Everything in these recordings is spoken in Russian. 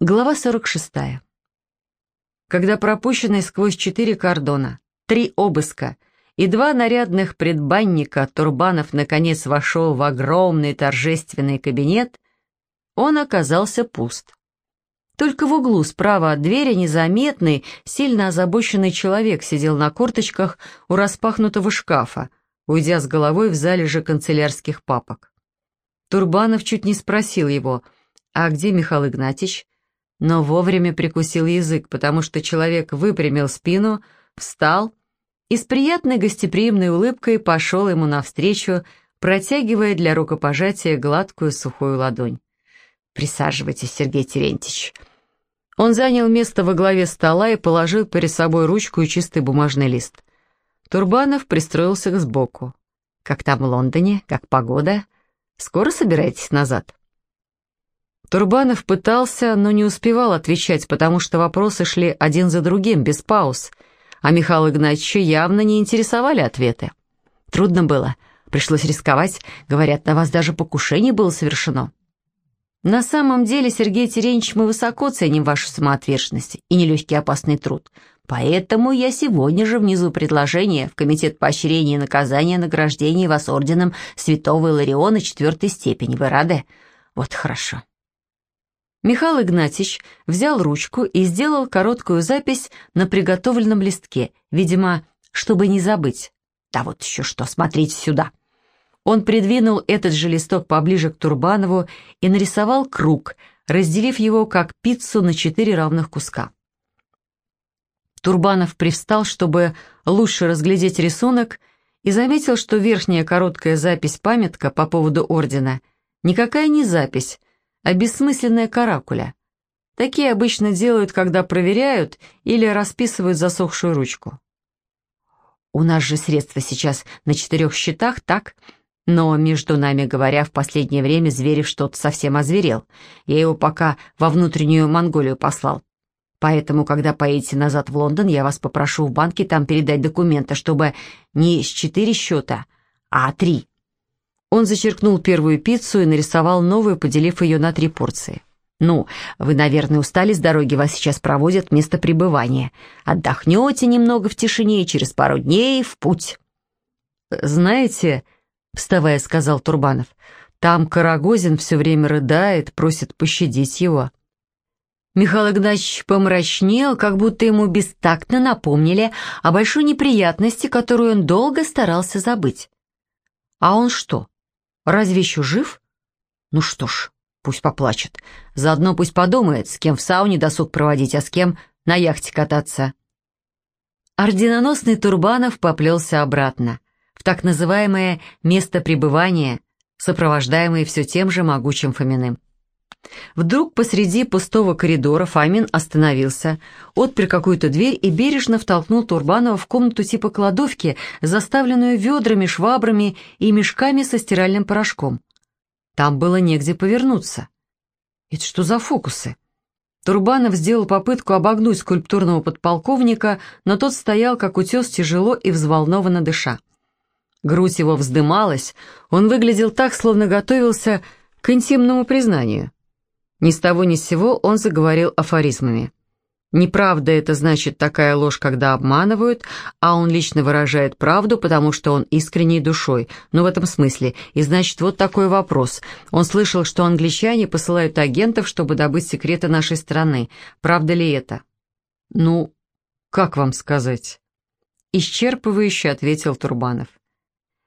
Глава 46. Когда пропущенный сквозь четыре кордона, три обыска и два нарядных предбанника Турбанов наконец вошел в огромный торжественный кабинет, он оказался пуст. Только в углу справа от двери незаметный, сильно озабоченный человек сидел на корточках у распахнутого шкафа, уйдя с головой в залежи канцелярских папок. Турбанов чуть не спросил его, «А где Михаил Игнатьич?» Но вовремя прикусил язык, потому что человек выпрямил спину, встал и с приятной гостеприимной улыбкой пошел ему навстречу, протягивая для рукопожатия гладкую сухую ладонь. «Присаживайтесь, Сергей Терентьевич». Он занял место во главе стола и положил перед собой ручку и чистый бумажный лист. Турбанов пристроился к сбоку. «Как там в Лондоне? Как погода? Скоро собираетесь назад?» Турбанов пытался, но не успевал отвечать, потому что вопросы шли один за другим, без пауз, а Михаила Игнатьевича явно не интересовали ответы. Трудно было, пришлось рисковать, говорят, на вас даже покушение было совершено. На самом деле, Сергей Терентьевич, мы высоко ценим вашу самоотверженность и нелегкий опасный труд. Поэтому я сегодня же внизу предложение в Комитет поощрения и наказания награждения вас орденом Святого Илариона четвертой степени. Вы рады? Вот хорошо. Михаил Игнатьевич взял ручку и сделал короткую запись на приготовленном листке, видимо, чтобы не забыть. Да вот еще что, смотрите сюда. Он придвинул этот же листок поближе к Турбанову и нарисовал круг, разделив его как пиццу на четыре равных куска. Турбанов привстал, чтобы лучше разглядеть рисунок, и заметил, что верхняя короткая запись-памятка по поводу ордена никакая не запись, а бессмысленная каракуля. Такие обычно делают, когда проверяют или расписывают засохшую ручку. У нас же средства сейчас на четырех счетах, так? Но, между нами говоря, в последнее время Зверев что-то совсем озверел. Я его пока во внутреннюю Монголию послал. Поэтому, когда поедете назад в Лондон, я вас попрошу в банке там передать документы, чтобы не с четыре счета, а три. Он зачеркнул первую пиццу и нарисовал новую, поделив ее на три порции. «Ну, вы, наверное, устали с дороги, вас сейчас проводят место пребывания. Отдохнете немного в тишине и через пару дней в путь». «Знаете...» — вставая, сказал Турбанов. «Там Карагозин все время рыдает, просит пощадить его». Михаил Игнатьевич помрачнел, как будто ему бестактно напомнили о большой неприятности, которую он долго старался забыть. «А он что, Разве еще жив? Ну что ж, пусть поплачет. Заодно пусть подумает, с кем в сауне досуг проводить, а с кем на яхте кататься. Орденоносный Турбанов поплелся обратно, в так называемое «место пребывания», сопровождаемое все тем же могучим Фоминым. Вдруг посреди пустого коридора Фомин остановился, отпер какую-то дверь и бережно втолкнул Турбанова в комнату типа кладовки, заставленную ведрами, швабрами и мешками со стиральным порошком. Там было негде повернуться. Это что за фокусы? Турбанов сделал попытку обогнуть скульптурного подполковника, но тот стоял, как утес, тяжело и взволнованно дыша. Грудь его вздымалась, он выглядел так, словно готовился к интимному признанию. Ни с того ни с сего он заговорил афоризмами. Неправда это значит такая ложь, когда обманывают, а он лично выражает правду, потому что он искренней душой. Ну, в этом смысле. И значит, вот такой вопрос. Он слышал, что англичане посылают агентов, чтобы добыть секреты нашей страны. Правда ли это? Ну, как вам сказать? Исчерпывающе ответил Турбанов.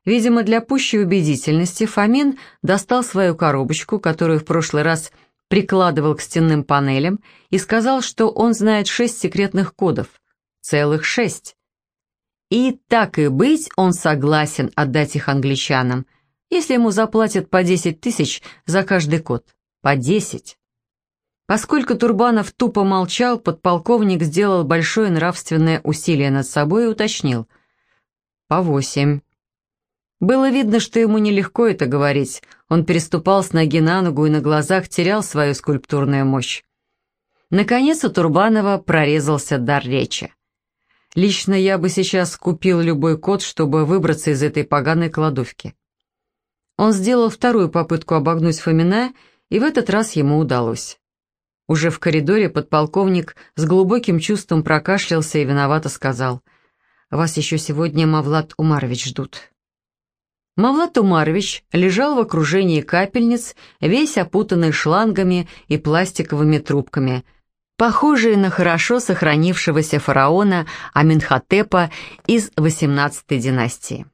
Видимо, для пущей убедительности Фомин достал свою коробочку, которую в прошлый раз прикладывал к стенным панелям и сказал, что он знает шесть секретных кодов. Целых шесть. И так и быть, он согласен отдать их англичанам, если ему заплатят по 10 тысяч за каждый код. По 10. Поскольку Турбанов тупо молчал, подполковник сделал большое нравственное усилие над собой и уточнил. По восемь. Было видно, что ему нелегко это говорить. Он переступал с ноги на ногу и на глазах терял свою скульптурную мощь. Наконец у Турбанова прорезался дар речи. «Лично я бы сейчас купил любой код, чтобы выбраться из этой поганой кладовки». Он сделал вторую попытку обогнуть Фомина, и в этот раз ему удалось. Уже в коридоре подполковник с глубоким чувством прокашлялся и виновато сказал, «Вас еще сегодня Мавлад Умарович ждут». Мавлад Умарович лежал в окружении капельниц, весь опутанный шлангами и пластиковыми трубками, похожие на хорошо сохранившегося фараона Аминхотепа из XVIII династии.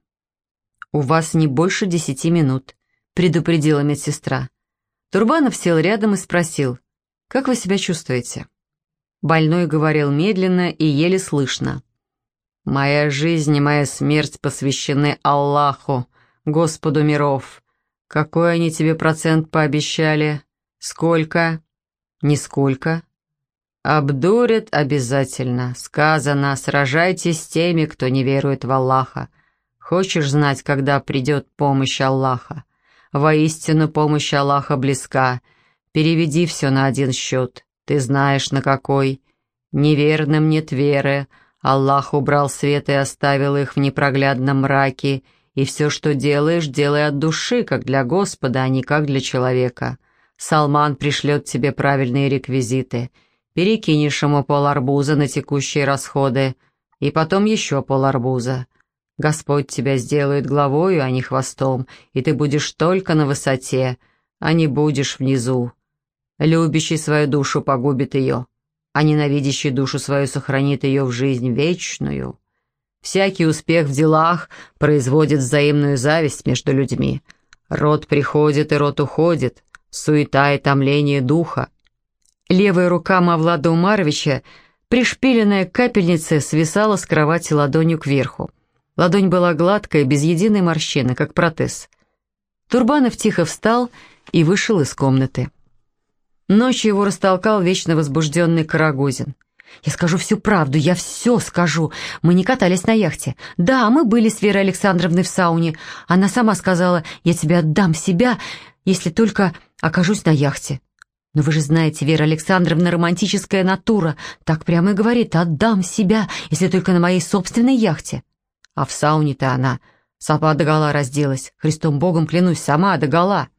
«У вас не больше десяти минут», — предупредила медсестра. Турбанов сел рядом и спросил, «Как вы себя чувствуете?» Больной говорил медленно и еле слышно. «Моя жизнь и моя смерть посвящены Аллаху», Господу миров. Какой они тебе процент пообещали? Сколько? Нисколько. Обдурят обязательно. Сказано, сражайтесь с теми, кто не верует в Аллаха. Хочешь знать, когда придет помощь Аллаха? Воистину помощь Аллаха близка. Переведи все на один счет. Ты знаешь, на какой. Неверным нет веры. Аллах убрал свет и оставил их в непроглядном мраке, и все, что делаешь, делай от души, как для Господа, а не как для человека. Салман пришлет тебе правильные реквизиты. Перекинешь ему пол арбуза на текущие расходы, и потом еще пол арбуза. Господь тебя сделает главою, а не хвостом, и ты будешь только на высоте, а не будешь внизу. Любящий свою душу погубит ее, а ненавидящий душу свою сохранит ее в жизнь вечную. Всякий успех в делах производит взаимную зависть между людьми. Род приходит и род уходит, суета и томление духа. Левая рука Мавлада Умаровича, пришпиленная к капельнице, свисала с кровати ладонью кверху. Ладонь была гладкая, без единой морщины, как протез. Турбанов тихо встал и вышел из комнаты. Ночью его растолкал вечно возбужденный Карагозин. Я скажу всю правду, я все скажу. Мы не катались на яхте. Да, мы были с Верой Александровной в сауне. Она сама сказала, я тебе отдам себя, если только окажусь на яхте. Но вы же знаете, Вера Александровна романтическая натура. Так прямо и говорит, отдам себя, если только на моей собственной яхте. А в сауне-то она сама догола разделась. Христом Богом клянусь, сама догола.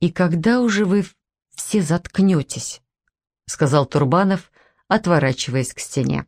«И когда уже вы все заткнетесь?» — сказал Турбанов, отворачиваясь к стене.